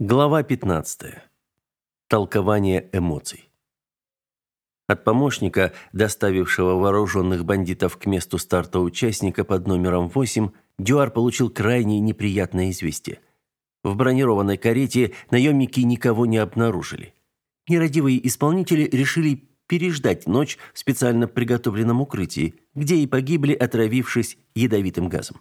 Глава 15. Толкование эмоций. От помощника, доставившего вооруженных бандитов к месту старта участника под номером 8, Дюар получил крайне неприятное известие. В бронированной карете наемники никого не обнаружили. Нерадивые исполнители решили переждать ночь в специально приготовленном укрытии, где и погибли, отравившись ядовитым газом.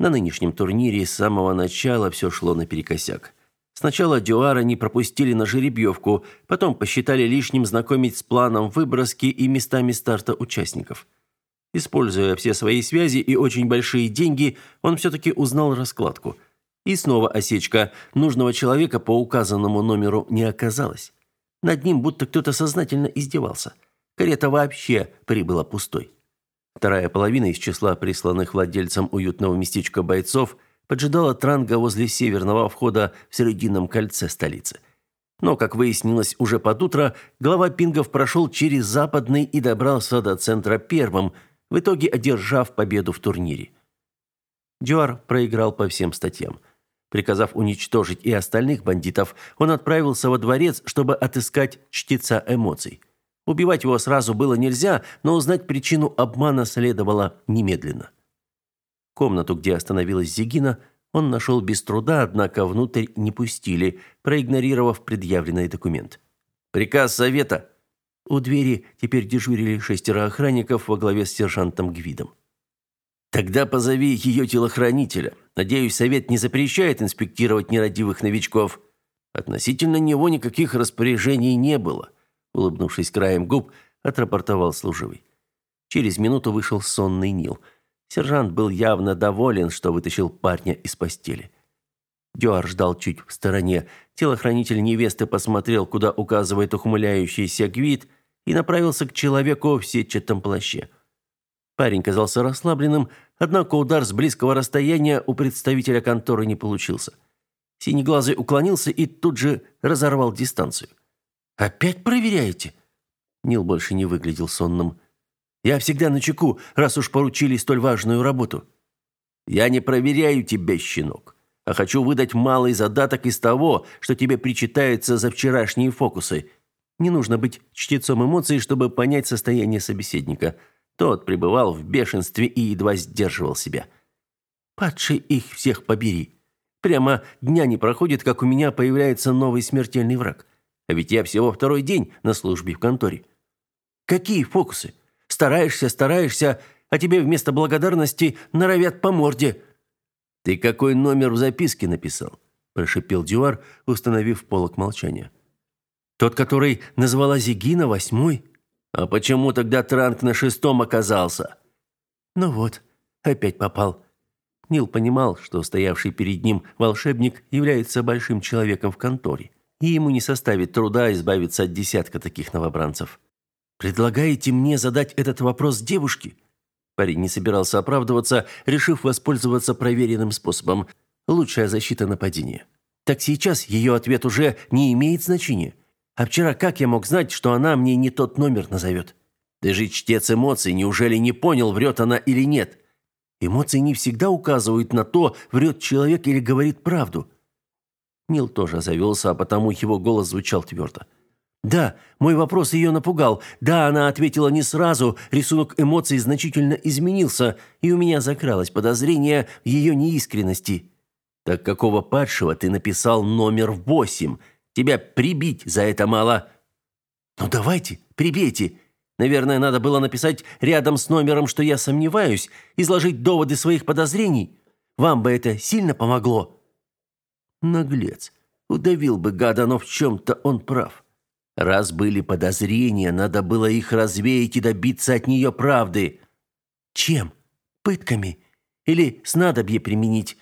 На нынешнем турнире с самого начала все шло наперекосяк. Сначала Дюара не пропустили на жеребьевку, потом посчитали лишним знакомить с планом выброски и местами старта участников. Используя все свои связи и очень большие деньги, он все-таки узнал раскладку. И снова осечка. Нужного человека по указанному номеру не оказалось. Над ним будто кто-то сознательно издевался. Карета вообще прибыла пустой. Вторая половина из числа присланных владельцам уютного местечка бойцов – поджидала Транга возле северного входа в Срединном кольце столицы. Но, как выяснилось уже под утро, глава пингов прошел через западный и добрался до центра первым, в итоге одержав победу в турнире. Дюар проиграл по всем статьям. Приказав уничтожить и остальных бандитов, он отправился во дворец, чтобы отыскать чтеца эмоций. Убивать его сразу было нельзя, но узнать причину обмана следовало немедленно. Комнату, где остановилась Зигина, он нашел без труда, однако внутрь не пустили, проигнорировав предъявленный документ. «Приказ совета!» У двери теперь дежурили шестеро охранников во главе с сержантом Гвидом. «Тогда позови ее телохранителя. Надеюсь, совет не запрещает инспектировать нерадивых новичков». Относительно него никаких распоряжений не было. Улыбнувшись краем губ, отрапортовал служивый. Через минуту вышел сонный Нил – Сержант был явно доволен, что вытащил парня из постели. Дюар ждал чуть в стороне. Телохранитель невесты посмотрел, куда указывает ухмыляющийся Гвид, и направился к человеку в сетчатом плаще. Парень казался расслабленным, однако удар с близкого расстояния у представителя конторы не получился. Синеглазый уклонился и тут же разорвал дистанцию. «Опять проверяете?» Нил больше не выглядел сонным. Я всегда на чеку, раз уж поручили столь важную работу. Я не проверяю тебя, щенок, а хочу выдать малый задаток из того, что тебе причитается за вчерашние фокусы. Не нужно быть чтецом эмоций, чтобы понять состояние собеседника. Тот пребывал в бешенстве и едва сдерживал себя. Падший их всех побери. Прямо дня не проходит, как у меня появляется новый смертельный враг. А ведь я всего второй день на службе в конторе. Какие фокусы? Стараешься, стараешься, а тебе вместо благодарности норовят по морде. Ты какой номер в записке написал? прошипел Дюар, установив полок молчания. Тот, который назвала Зигина восьмой? А почему тогда Транк на шестом оказался? Ну вот, опять попал. Нил понимал, что стоявший перед ним волшебник является большим человеком в конторе, и ему не составит труда избавиться от десятка таких новобранцев. Предлагаете мне задать этот вопрос девушке? Парень не собирался оправдываться, решив воспользоваться проверенным способом. Лучшая защита нападения. Так сейчас ее ответ уже не имеет значения. А вчера как я мог знать, что она мне не тот номер назовет? Даже чтец эмоций неужели не понял, врет она или нет? Эмоции не всегда указывают на то, врет человек или говорит правду. Нил тоже завелся, а потому его голос звучал твердо. Да, мой вопрос ее напугал. Да, она ответила не сразу. Рисунок эмоций значительно изменился, и у меня закралось подозрение в ее неискренности. Так какого падшего ты написал номер восемь? Тебя прибить за это мало. Ну давайте, прибейте. Наверное, надо было написать рядом с номером, что я сомневаюсь, изложить доводы своих подозрений. Вам бы это сильно помогло. Наглец. Удавил бы гада, но в чем-то он прав. Раз были подозрения, надо было их развеять и добиться от нее правды. Чем? Пытками? Или снадобье применить?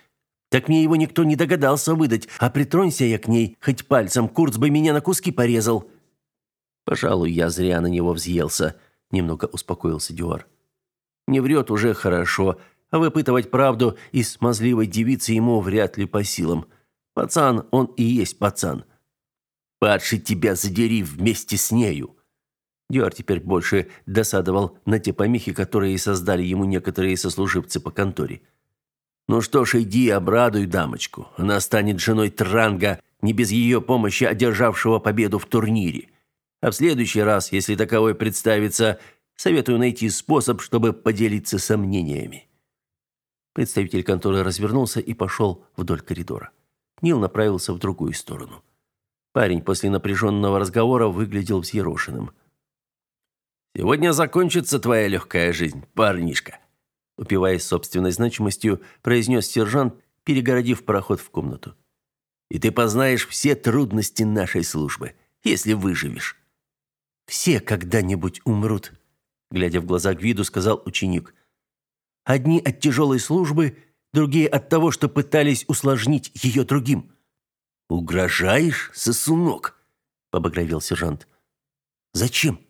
Так мне его никто не догадался выдать, а притронься я к ней, хоть пальцем, Курц бы меня на куски порезал. Пожалуй, я зря на него взъелся, немного успокоился Дюар. Не врет уже хорошо, а выпытывать правду из смазливой девицы ему вряд ли по силам. Пацан, он и есть пацан. — Падший тебя задери вместе с нею. Дюар теперь больше досадовал на те помехи, которые создали ему некоторые сослуживцы по конторе. Ну что ж, иди обрадуй дамочку. Она станет женой Транга не без ее помощи одержавшего победу в турнире. А в следующий раз, если таковой представится, советую найти способ, чтобы поделиться сомнениями. Представитель конторы развернулся и пошел вдоль коридора. Нил направился в другую сторону. Парень после напряженного разговора выглядел взъерошенным. «Сегодня закончится твоя легкая жизнь, парнишка», упиваясь собственной значимостью, произнес сержант, перегородив проход в комнату. «И ты познаешь все трудности нашей службы, если выживешь». «Все когда-нибудь умрут», — глядя в глаза Гвиду, сказал ученик. «Одни от тяжелой службы, другие от того, что пытались усложнить ее другим». «Угрожаешь, сосунок?» — побагровел сержант. «Зачем?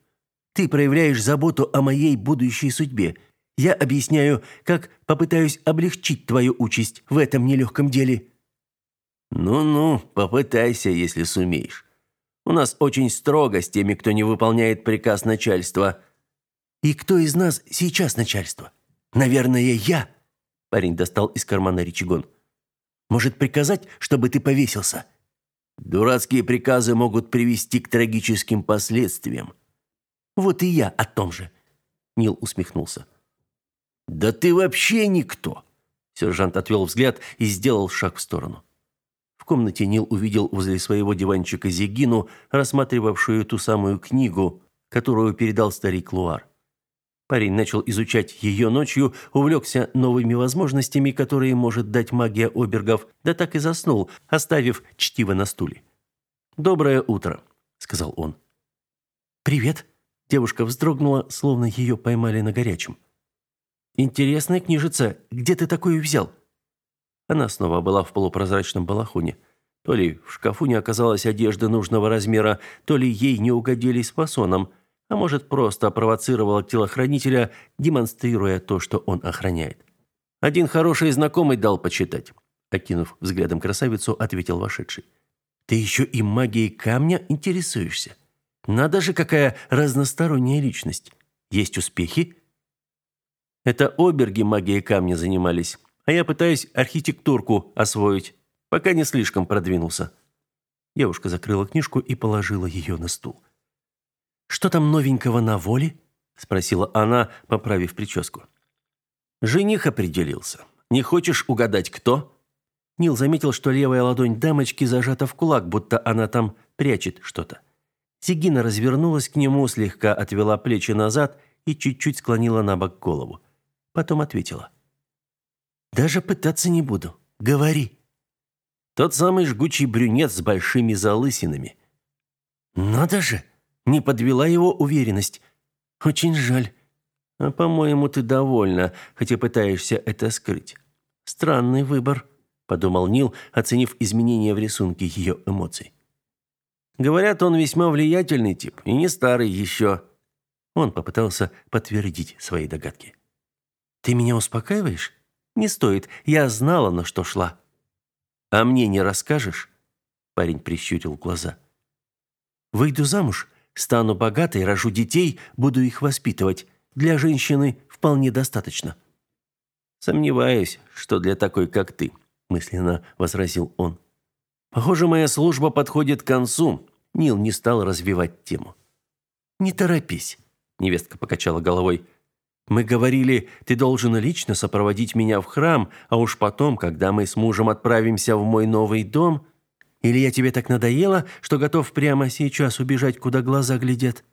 Ты проявляешь заботу о моей будущей судьбе. Я объясняю, как попытаюсь облегчить твою участь в этом нелегком деле». «Ну-ну, попытайся, если сумеешь. У нас очень строго с теми, кто не выполняет приказ начальства». «И кто из нас сейчас начальство? Наверное, я». Парень достал из кармана рычагон. «Может приказать, чтобы ты повесился?» «Дурацкие приказы могут привести к трагическим последствиям». «Вот и я о том же», — Нил усмехнулся. «Да ты вообще никто!» Сержант отвел взгляд и сделал шаг в сторону. В комнате Нил увидел возле своего диванчика Зигину, рассматривавшую ту самую книгу, которую передал старик Луар. Парень начал изучать ее ночью, увлекся новыми возможностями, которые может дать магия обергов, да так и заснул, оставив чтиво на стуле. «Доброе утро», — сказал он. «Привет», — девушка вздрогнула, словно ее поймали на горячем. Интересная книжица. Где ты такую взял? Она снова была в полупрозрачном балахоне. То ли в шкафу не оказалось одежды нужного размера, то ли ей не угодили с фасоном, а может, просто провоцировала телохранителя, демонстрируя то, что он охраняет. Один хороший знакомый дал почитать. Окинув взглядом красавицу, ответил вошедший. Ты еще и магией камня интересуешься? Надо же, какая разносторонняя личность. Есть успехи? Это оберги магией камня занимались, а я пытаюсь архитектурку освоить, пока не слишком продвинулся. Девушка закрыла книжку и положила ее на стул. Что там новенького на воле? спросила она, поправив прическу. Жених определился. Не хочешь угадать кто? Нил заметил, что левая ладонь дамочки зажата в кулак, будто она там прячет что-то. Сигина развернулась к нему, слегка отвела плечи назад и чуть-чуть склонила на бок голову. Потом ответила. «Даже пытаться не буду. Говори». Тот самый жгучий брюнет с большими залысинами. «Надо же!» Не подвела его уверенность. «Очень жаль. А, по-моему, ты довольна, хотя пытаешься это скрыть. Странный выбор», — подумал Нил, оценив изменения в рисунке ее эмоций. «Говорят, он весьма влиятельный тип и не старый еще». Он попытался подтвердить свои догадки. Ты меня успокаиваешь? Не стоит. Я знала, на что шла. А мне не расскажешь? Парень прищурил глаза. Выйду замуж, стану богатой, рожу детей, буду их воспитывать. Для женщины вполне достаточно. Сомневаюсь, что для такой, как ты, мысленно возразил он. Похоже, моя служба подходит к концу. Нил не стал развивать тему. Не торопись, невестка покачала головой. Мы говорили, ты должен лично сопроводить меня в храм, а уж потом, когда мы с мужем отправимся в мой новый дом, или я тебе так надоела, что готов прямо сейчас убежать, куда глаза глядят?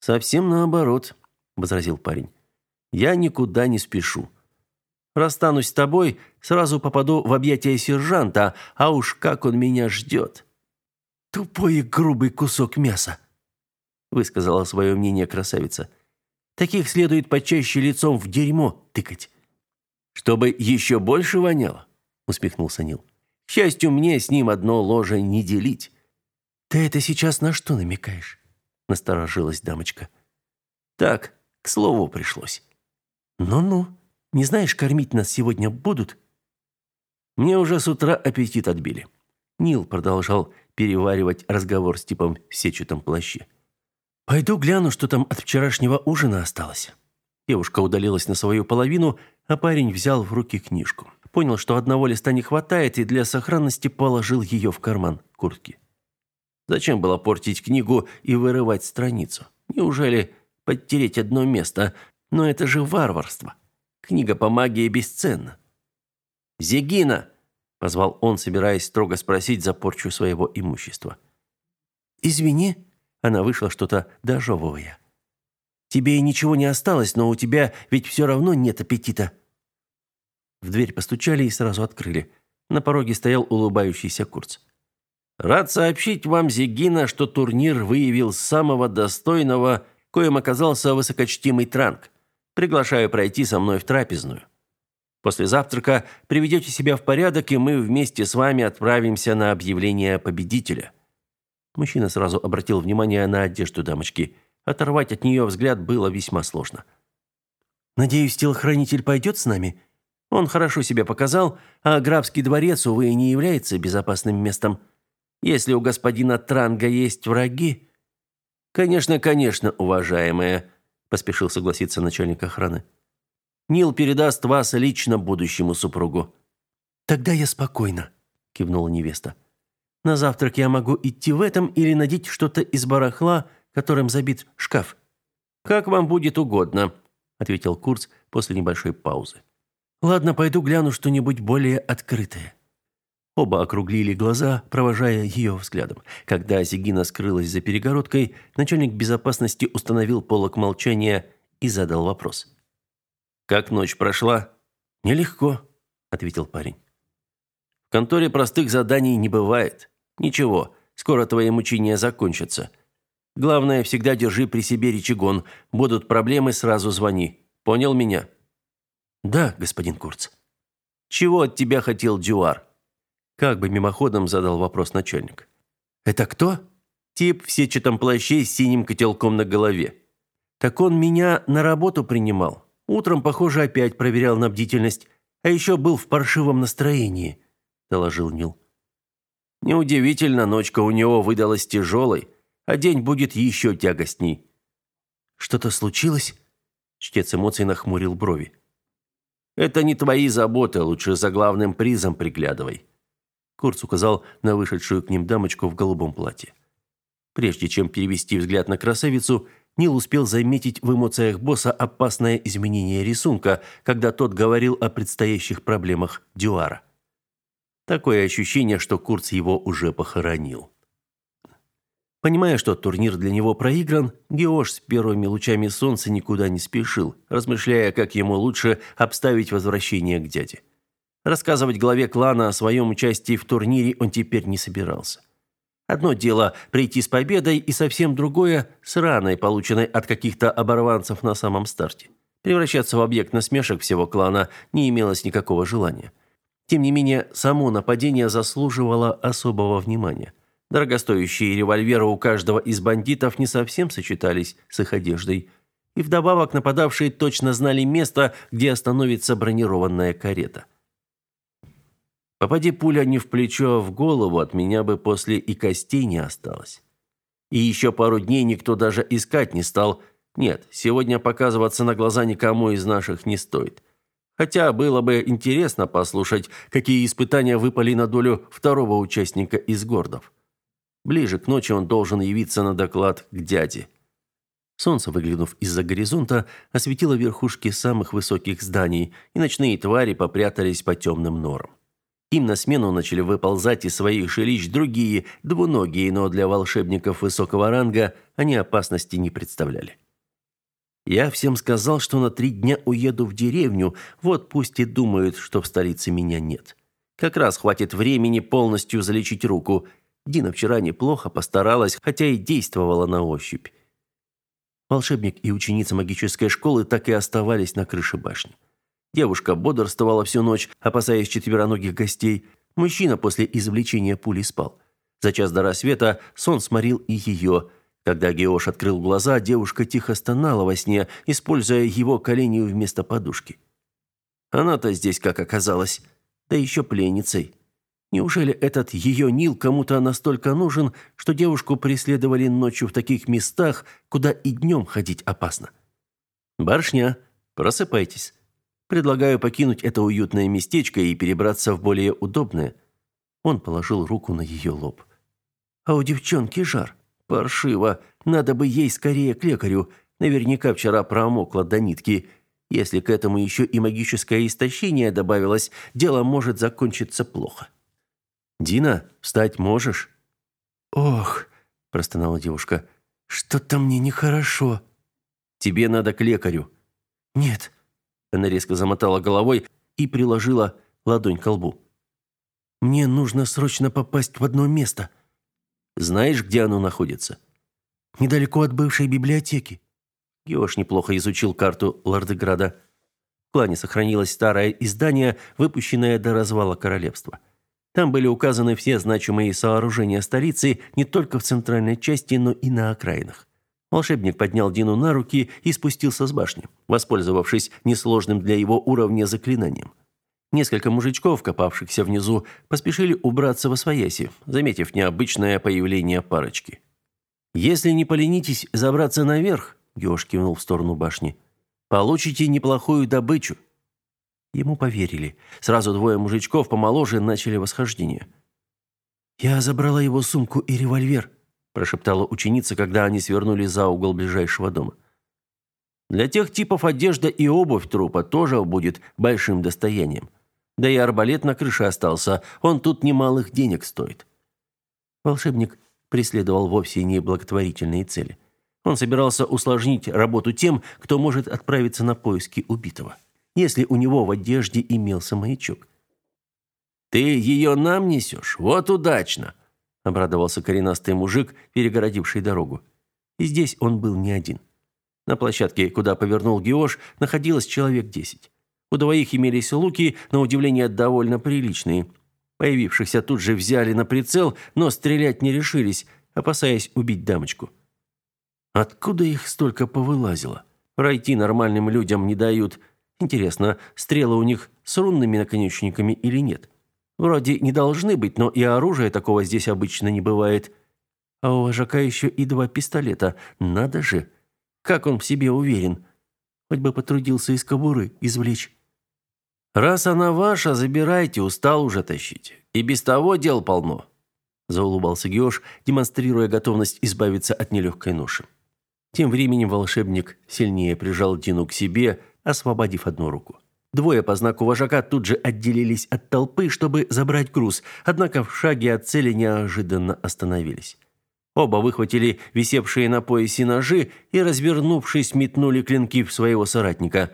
Совсем наоборот, возразил парень. Я никуда не спешу. Расстанусь с тобой, сразу попаду в объятия сержанта, а уж как он меня ждет. Тупой и грубый кусок мяса, высказала свое мнение красавица. Таких следует почаще лицом в дерьмо тыкать. Чтобы еще больше воняло, усмехнулся Нил. К счастью, мне с ним одно ложе не делить. Ты это сейчас на что намекаешь? Насторожилась дамочка. Так, к слову пришлось. Ну-ну, не знаешь, кормить нас сегодня будут? Мне уже с утра аппетит отбили. Нил продолжал переваривать разговор с типом в сетчатом плаще. Пойду гляну, что там от вчерашнего ужина осталось. Девушка удалилась на свою половину, а парень взял в руки книжку. Понял, что одного листа не хватает, и для сохранности положил ее в карман куртки. Зачем было портить книгу и вырывать страницу? Неужели подтереть одно место? Но это же варварство. Книга по магии бесценна. «Зегина!» – позвал он, собираясь строго спросить за порчу своего имущества. «Извини», – она вышла что-то дожевывая. «Тебе и ничего не осталось, но у тебя ведь все равно нет аппетита». В дверь постучали и сразу открыли. На пороге стоял улыбающийся Курц. «Рад сообщить вам, Зигина, что турнир выявил самого достойного, коим оказался высокочтимый Транк. Приглашаю пройти со мной в трапезную. После завтрака приведете себя в порядок, и мы вместе с вами отправимся на объявление победителя». Мужчина сразу обратил внимание на одежду дамочки. Оторвать от нее взгляд было весьма сложно. «Надеюсь, телохранитель пойдет с нами? Он хорошо себя показал, а графский дворец, увы, не является безопасным местом. Если у господина Транга есть враги...» «Конечно, конечно, уважаемая», – поспешил согласиться начальник охраны. Нил передаст вас лично будущему супругу». «Тогда я спокойна», – кивнула невеста. «На завтрак я могу идти в этом или надеть что-то из барахла, которым забит шкаф». «Как вам будет угодно», – ответил Курц после небольшой паузы. «Ладно, пойду гляну что-нибудь более открытое». Оба округлили глаза, провожая ее взглядом. Когда Зигина скрылась за перегородкой, начальник безопасности установил полок молчания и задал вопрос. Как ночь прошла? Нелегко, ответил парень. В конторе простых заданий не бывает. Ничего, скоро твои мучения закончатся. Главное, всегда держи при себе речигон. Будут проблемы, сразу звони. Понял меня? Да, господин Курц. Чего от тебя хотел Дюар? Как бы мимоходом задал вопрос начальник. Это кто? Тип в сетчатом плаще с синим котелком на голове. Так он меня на работу принимал. Утром, похоже, опять проверял на бдительность, а еще был в паршивом настроении, доложил Нил. Неудивительно, ночка у него выдалась тяжелой, а день будет еще тягостней. Что-то случилось? Чтец эмоций нахмурил брови. Это не твои заботы, лучше за главным призом приглядывай. Курц указал на вышедшую к ним дамочку в голубом платье. Прежде чем перевести взгляд на красавицу, Нил успел заметить в эмоциях босса опасное изменение рисунка, когда тот говорил о предстоящих проблемах Дюара. Такое ощущение, что Курц его уже похоронил. Понимая, что турнир для него проигран, Геош с первыми лучами солнца никуда не спешил, размышляя, как ему лучше обставить возвращение к дяде. Рассказывать главе клана о своем участии в турнире он теперь не собирался. Одно дело прийти с победой, и совсем другое с раной, полученной от каких-то оборванцев на самом старте. Превращаться в объект насмешек всего клана не имелось никакого желания. Тем не менее, само нападение заслуживало особого внимания. Дорогостоящие револьверы у каждого из бандитов не совсем сочетались с их одеждой. И вдобавок нападавшие точно знали место, где остановится бронированная карета. Попади пуля не в плечо, а в голову, от меня бы после и костей не осталось. И еще пару дней никто даже искать не стал. Нет, сегодня показываться на глаза никому из наших не стоит. Хотя было бы интересно послушать, какие испытания выпали на долю второго участника из гордов. Ближе к ночи он должен явиться на доклад к дяде. Солнце, выглянув из-за горизонта, осветило верхушки самых высоких зданий, и ночные твари попрятались по темным норам. Им на смену начали выползать из своих жилищ другие, двуногие, но для волшебников высокого ранга они опасности не представляли. Я всем сказал, что на три дня уеду в деревню, вот пусть и думают, что в столице меня нет. Как раз хватит времени полностью залечить руку. Дина вчера неплохо постаралась, хотя и действовала на ощупь. Волшебник и ученица магической школы так и оставались на крыше башни. Девушка бодрствовала всю ночь, опасаясь четвероногих гостей. Мужчина после извлечения пули спал. За час до рассвета сон сморил и ее. Когда Геош открыл глаза, девушка тихо стонала во сне, используя его колени вместо подушки. Она-то здесь как оказалась, да еще пленницей. Неужели этот ее Нил кому-то настолько нужен, что девушку преследовали ночью в таких местах, куда и днем ходить опасно? «Барышня, просыпайтесь», Предлагаю покинуть это уютное местечко и перебраться в более удобное. Он положил руку на ее лоб. А у девчонки жар. Паршиво. Надо бы ей скорее к лекарю. Наверняка вчера промокла до нитки. Если к этому еще и магическое истощение добавилось, дело может закончиться плохо. Дина, встать можешь? Ох, простонала девушка. Что-то мне нехорошо. Тебе надо к лекарю. Нет. Она резко замотала головой и приложила ладонь к лбу. Мне нужно срочно попасть в одно место. Знаешь, где оно находится? Недалеко от бывшей библиотеки. Геош неплохо изучил карту Лордеграда. В плане сохранилось старое издание, выпущенное до развала королевства. Там были указаны все значимые сооружения столицы не только в центральной части, но и на окраинах. Волшебник поднял Дину на руки и спустился с башни, воспользовавшись несложным для его уровня заклинанием. Несколько мужичков, копавшихся внизу, поспешили убраться во свояси, заметив необычное появление парочки. «Если не поленитесь забраться наверх», — Геош кивнул в сторону башни, — «получите неплохую добычу». Ему поверили. Сразу двое мужичков помоложе начали восхождение. «Я забрала его сумку и револьвер», прошептала ученица, когда они свернули за угол ближайшего дома. Для тех типов одежда и обувь трупа тоже будет большим достоянием. Да и арбалет на крыше остался, он тут немалых денег стоит. Волшебник преследовал вовсе не благотворительные цели. Он собирался усложнить работу тем, кто может отправиться на поиски убитого если у него в одежде имелся маячок. «Ты ее нам несешь? Вот удачно!» – обрадовался коренастый мужик, перегородивший дорогу. И здесь он был не один. На площадке, куда повернул Геош, находилось человек десять. У двоих имелись луки, на удивление довольно приличные. Появившихся тут же взяли на прицел, но стрелять не решились, опасаясь убить дамочку. Откуда их столько повылазило? Пройти нормальным людям не дают – Интересно, стрелы у них с рунными наконечниками или нет? Вроде не должны быть, но и оружия такого здесь обычно не бывает. А у вожака еще и два пистолета. Надо же! Как он в себе уверен. Хоть бы потрудился из кобуры извлечь. «Раз она ваша, забирайте, устал уже тащить. И без того дел полно», – заулыбался Геош, демонстрируя готовность избавиться от нелегкой ноши. Тем временем волшебник сильнее прижал Дину к себе – освободив одну руку. Двое по знаку вожака тут же отделились от толпы, чтобы забрать груз, однако в шаге от цели неожиданно остановились. Оба выхватили висевшие на поясе ножи и, развернувшись, метнули клинки в своего соратника.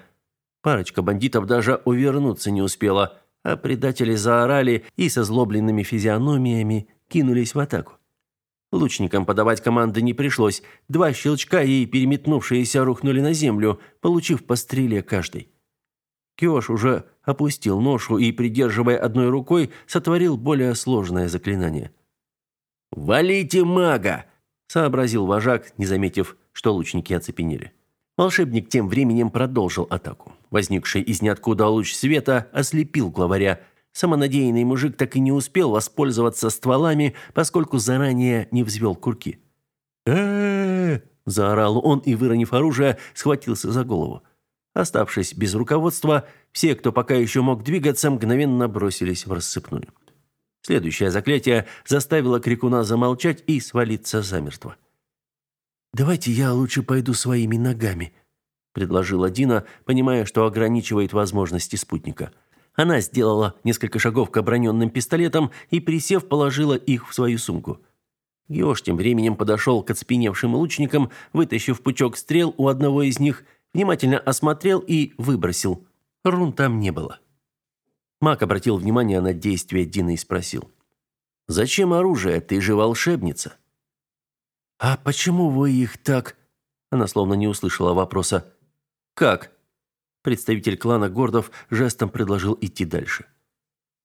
Парочка бандитов даже увернуться не успела, а предатели заорали и со злобленными физиономиями кинулись в атаку. Лучникам подавать команды не пришлось. Два щелчка и переметнувшиеся рухнули на землю, получив по стреле каждый. Киош уже опустил ношу и, придерживая одной рукой, сотворил более сложное заклинание. «Валите мага!» – сообразил вожак, не заметив, что лучники оцепенели. Волшебник тем временем продолжил атаку. Возникший из ниоткуда луч света ослепил главаря, Самонадеянный мужик так и не успел воспользоваться стволами, поскольку заранее не взвел курки. э заорал он и, выронив оружие, схватился за голову. Оставшись без руководства, все, кто пока еще мог двигаться, мгновенно бросились в рассыпную. Следующее заклятие заставило крикуна замолчать и свалиться замертво. «Давайте я лучше пойду своими ногами», — предложила Дина, понимая, что ограничивает возможности спутника. — она сделала несколько шагов к оброненным пистолетам и, присев, положила их в свою сумку. Геош тем временем подошел к оцепеневшим лучникам, вытащив пучок стрел у одного из них, внимательно осмотрел и выбросил. Рун там не было. Мак обратил внимание на действия Дины и спросил. «Зачем оружие? Ты же волшебница». «А почему вы их так...» Она словно не услышала вопроса. «Как?» Представитель клана Гордов жестом предложил идти дальше.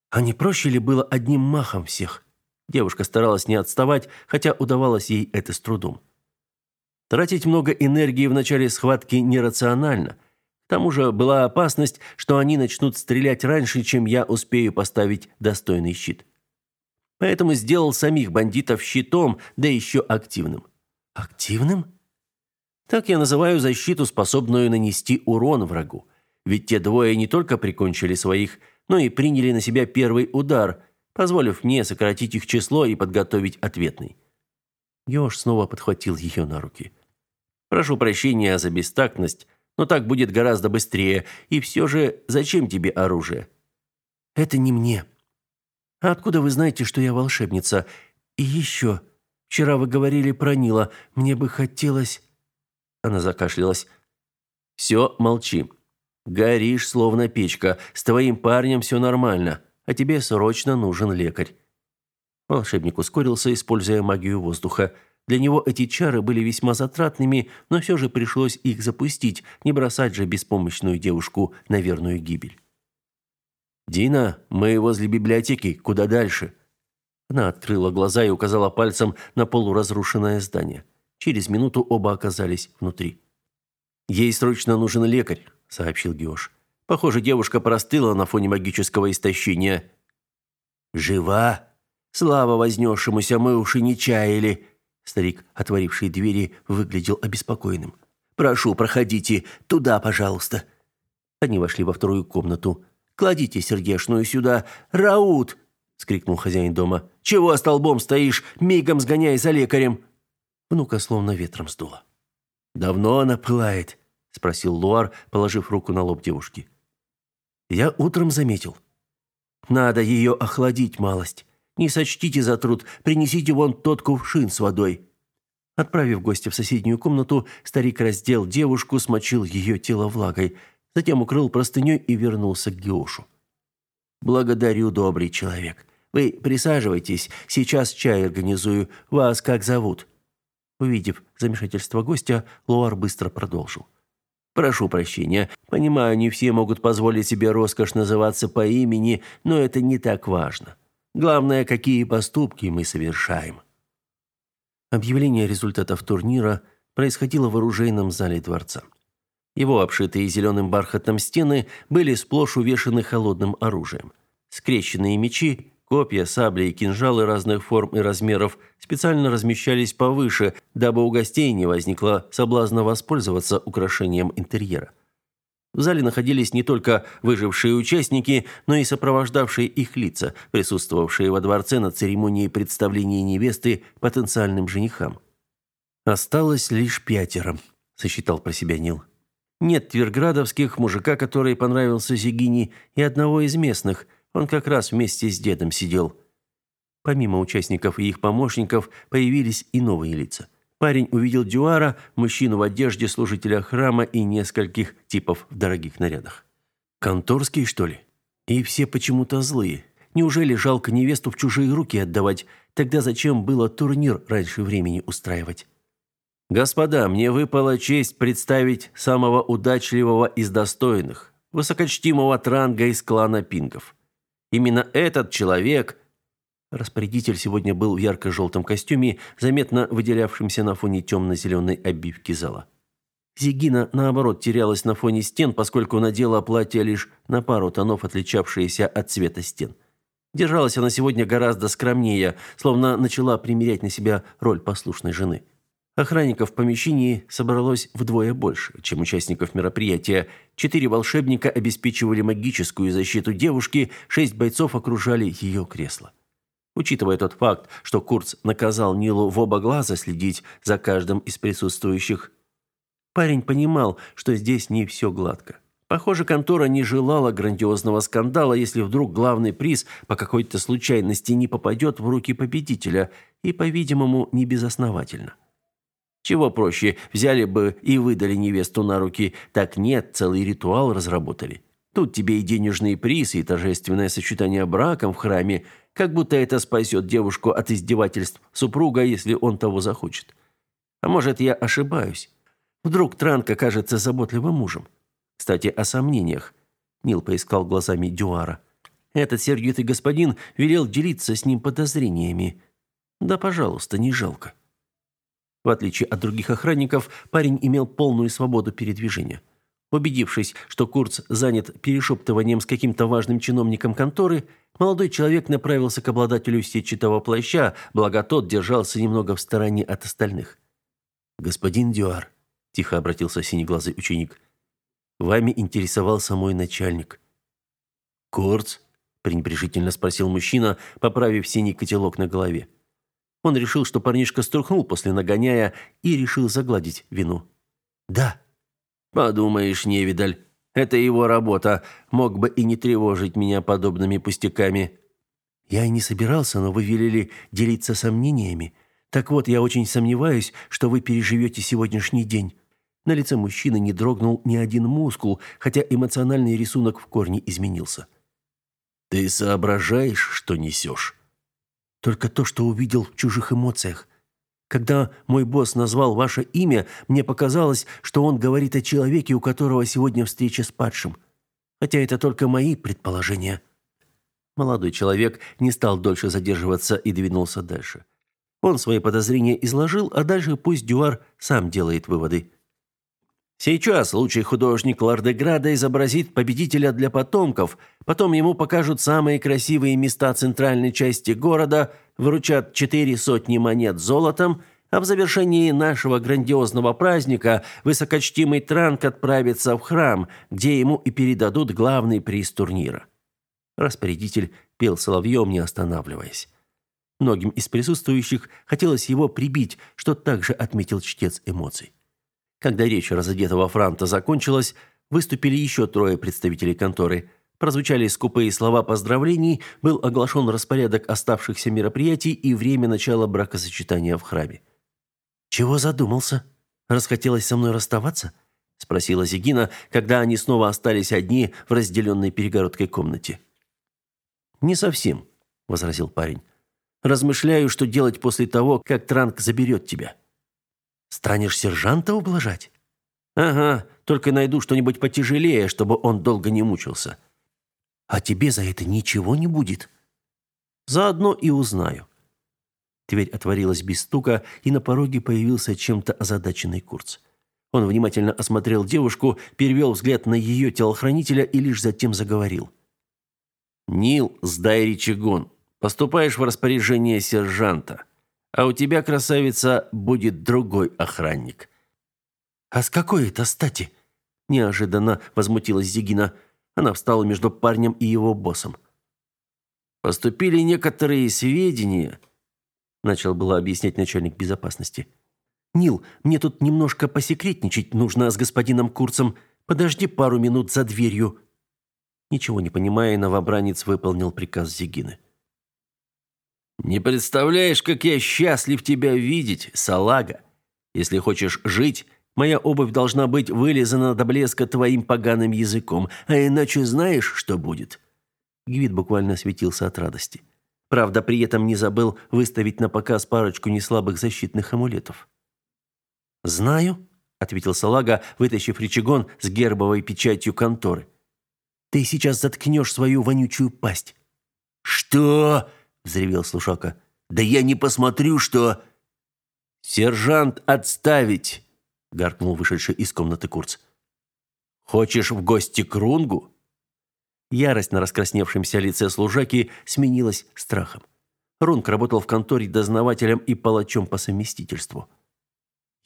А не проще ли было одним махом всех? Девушка старалась не отставать, хотя удавалось ей это с трудом. Тратить много энергии в начале схватки нерационально. К тому же была опасность, что они начнут стрелять раньше, чем я успею поставить достойный щит. Поэтому сделал самих бандитов щитом, да еще активным. Активным? Так я называю защиту, способную нанести урон врагу. Ведь те двое не только прикончили своих, но и приняли на себя первый удар, позволив мне сократить их число и подготовить ответный. Ёж снова подхватил ее на руки. Прошу прощения за бестактность, но так будет гораздо быстрее. И все же, зачем тебе оружие? Это не мне. А откуда вы знаете, что я волшебница? И еще, вчера вы говорили про Нила. Мне бы хотелось Она закашлялась. Все, молчи. Горишь словно печка. С твоим парнем все нормально, а тебе срочно нужен лекарь. Волшебник ускорился, используя магию воздуха. Для него эти чары были весьма затратными, но все же пришлось их запустить, не бросать же беспомощную девушку на верную гибель. «Дина, мы возле библиотеки. Куда дальше?» Она открыла глаза и указала пальцем на полуразрушенное здание. Через минуту оба оказались внутри. «Ей срочно нужен лекарь», — сообщил Геош. «Похоже, девушка простыла на фоне магического истощения». «Жива? Слава вознесшемуся, мы уж и не чаяли», Старик, отворивший двери, выглядел обеспокоенным. «Прошу, проходите. Туда, пожалуйста». Они вошли во вторую комнату. «Кладите сердешную сюда. Раут!» — скрикнул хозяин дома. «Чего столбом стоишь? Мигом сгоняй за лекарем!» Внука словно ветром сдуло. «Давно она пылает?» — спросил Луар, положив руку на лоб девушки. «Я утром заметил. Надо ее охладить малость. Не сочтите за труд, принесите вон тот кувшин с водой». Отправив гостя в соседнюю комнату, старик раздел девушку, смочил ее тело влагой, затем укрыл простыней и вернулся к Геошу. «Благодарю, добрый человек. Вы присаживайтесь, сейчас чай организую. Вас как зовут?» Увидев замешательство гостя, Луар быстро продолжил. «Прошу прощения. Понимаю, не все могут позволить себе роскошь называться по имени, но это не так важно. Главное, какие поступки мы совершаем. Объявление результатов турнира происходило в оружейном зале дворца. Его обшитые зеленым бархатом стены были сплошь увешаны холодным оружием. Скрещенные мечи, копья, сабли и кинжалы разных форм и размеров специально размещались повыше, дабы у гостей не возникло соблазна воспользоваться украшением интерьера. В зале находились не только выжившие участники, но и сопровождавшие их лица, присутствовавшие во дворце на церемонии представления невесты потенциальным женихам. «Осталось лишь пятеро», – сосчитал про себя Нил. «Нет тверградовских, мужика, который понравился Зигине, и одного из местных, он как раз вместе с дедом сидел». Помимо участников и их помощников появились и новые лица. Парень увидел Дюара, мужчину в одежде служителя храма и нескольких типов в дорогих нарядах. Конторские, что ли? И все почему-то злые. Неужели жалко невесту в чужие руки отдавать? Тогда зачем было турнир раньше времени устраивать? Господа, мне выпала честь представить самого удачливого из достойных, высокочтимого Транга из клана Пингов. Именно этот человек Распорядитель сегодня был в ярко-желтом костюме, заметно выделявшемся на фоне темно-зеленой обивки зала. Зигина, наоборот, терялась на фоне стен, поскольку надела платье лишь на пару тонов, отличавшееся от цвета стен. Держалась она сегодня гораздо скромнее, словно начала примерять на себя роль послушной жены. Охранников в помещении собралось вдвое больше, чем участников мероприятия. Четыре волшебника обеспечивали магическую защиту девушки, шесть бойцов окружали ее кресло. Учитывая тот факт, что Курц наказал Нилу в оба глаза следить за каждым из присутствующих, парень понимал, что здесь не все гладко. Похоже, контора не желала грандиозного скандала, если вдруг главный приз по какой-то случайности не попадет в руки победителя, и, по-видимому, не безосновательно. Чего проще, взяли бы и выдали невесту на руки, так нет, целый ритуал разработали. Тут тебе и денежный приз, и торжественное сочетание браком в храме – как будто это спасет девушку от издевательств супруга, если он того захочет. А может, я ошибаюсь? Вдруг Транк окажется заботливым мужем? Кстати, о сомнениях. Нил поискал глазами Дюара. Этот сердитый господин велел делиться с ним подозрениями. Да, пожалуйста, не жалко. В отличие от других охранников, парень имел полную свободу передвижения. Убедившись, что Курц занят перешептыванием с каким-то важным чиновником конторы, молодой человек направился к обладателю сетчатого плаща, благо тот держался немного в стороне от остальных. «Господин Дюар», – тихо обратился синеглазый ученик, Вами интересовался мой начальник. Курц пренебрежительно спросил мужчина, поправив синий котелок на голове. Он решил, что парнишка струхнул после нагоняя и решил загладить вину. Да. Подумаешь, невидаль, это его работа. Мог бы и не тревожить меня подобными пустяками. Я и не собирался, но вы велели делиться сомнениями. Так вот, я очень сомневаюсь, что вы переживете сегодняшний день. На лице мужчины не дрогнул ни один мускул, хотя эмоциональный рисунок в корне изменился. Ты соображаешь, что несешь?» Только то, что увидел в чужих эмоциях. Когда мой босс назвал ваше имя, мне показалось, что он говорит о человеке, у которого сегодня встреча с падшим. Хотя это только мои предположения. Молодой человек не стал дольше задерживаться и двинулся дальше. Он свои подозрения изложил, а дальше пусть Дюар сам делает выводы. Сейчас лучший художник Лардеграда изобразит победителя для потомков, потом ему покажут самые красивые места центральной части города, вручат четыре сотни монет золотом, а в завершении нашего грандиозного праздника высокочтимый Транк отправится в храм, где ему и передадут главный приз турнира. Распорядитель пел соловьем, не останавливаясь. Многим из присутствующих хотелось его прибить, что также отметил чтец эмоций. Когда речь разодетого франта закончилась, выступили еще трое представителей конторы. Прозвучали скупые слова поздравлений, был оглашен распорядок оставшихся мероприятий и время начала бракосочетания в храме. «Чего задумался? Расхотелось со мной расставаться?» – спросила Зигина, когда они снова остались одни в разделенной перегородкой комнате. «Не совсем», – возразил парень. «Размышляю, что делать после того, как Транк заберет тебя». Станешь сержанта ублажать? Ага, только найду что-нибудь потяжелее, чтобы он долго не мучился. А тебе за это ничего не будет. Заодно и узнаю. Дверь отворилась без стука, и на пороге появился чем-то озадаченный Курц. Он внимательно осмотрел девушку, перевел взгляд на ее телохранителя и лишь затем заговорил. «Нил, сдай речегон. Поступаешь в распоряжение сержанта а у тебя, красавица, будет другой охранник». «А с какой это стати?» Неожиданно возмутилась Зигина. Она встала между парнем и его боссом. «Поступили некоторые сведения», — начал было объяснять начальник безопасности. «Нил, мне тут немножко посекретничать нужно с господином Курцем. Подожди пару минут за дверью». Ничего не понимая, новобранец выполнил приказ Зигины. Не представляешь, как я счастлив тебя видеть, салага. Если хочешь жить, моя обувь должна быть вылизана до блеска твоим поганым языком, а иначе знаешь, что будет?» Гвид буквально светился от радости. Правда, при этом не забыл выставить на показ парочку неслабых защитных амулетов. «Знаю», — ответил Салага, вытащив рычагон с гербовой печатью конторы. «Ты сейчас заткнешь свою вонючую пасть». «Что?» Взревел слушака. Да я не посмотрю, что Сержант отставить, гаркнул вышедший из комнаты Курц. Хочешь в гости к Рунгу? Ярость на раскрасневшемся лице служаки сменилась страхом. Рунг работал в конторе дознавателем и палачом по совместительству.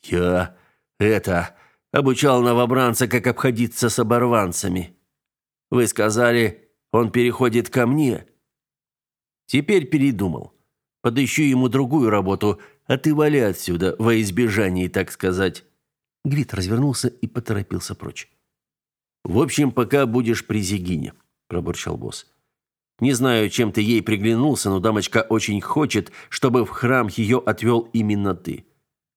Я это обучал новобранца, как обходиться с оборванцами. Вы сказали, он переходит ко мне. Теперь передумал. Подыщу ему другую работу, а ты вали отсюда, во избежание, так сказать. Гвит развернулся и поторопился прочь. В общем, пока будешь при Зигине, пробурчал босс. Не знаю, чем ты ей приглянулся, но дамочка очень хочет, чтобы в храм ее отвел именно ты.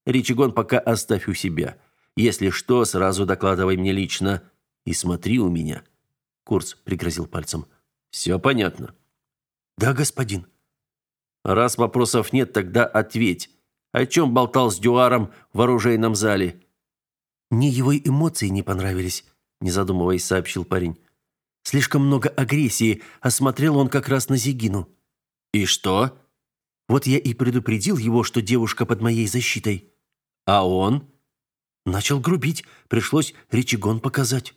Ричигон пока оставь у себя. Если что, сразу докладывай мне лично и смотри у меня. Курс пригрозил пальцем. Все понятно. Да, господин. Раз вопросов нет, тогда ответь. О чем болтал с Дюаром в оружейном зале? Мне его эмоции не понравились, не задумываясь, сообщил парень. Слишком много агрессии, а смотрел он как раз на Зигину. И что? Вот я и предупредил его, что девушка под моей защитой. А он начал грубить, пришлось речигон показать.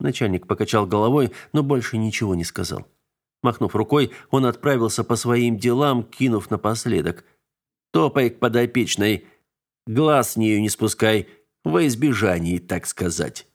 Начальник покачал головой, но больше ничего не сказал. Махнув рукой, он отправился по своим делам, кинув напоследок. «Топай к подопечной. Глаз с нее не спускай. Во избежании, так сказать».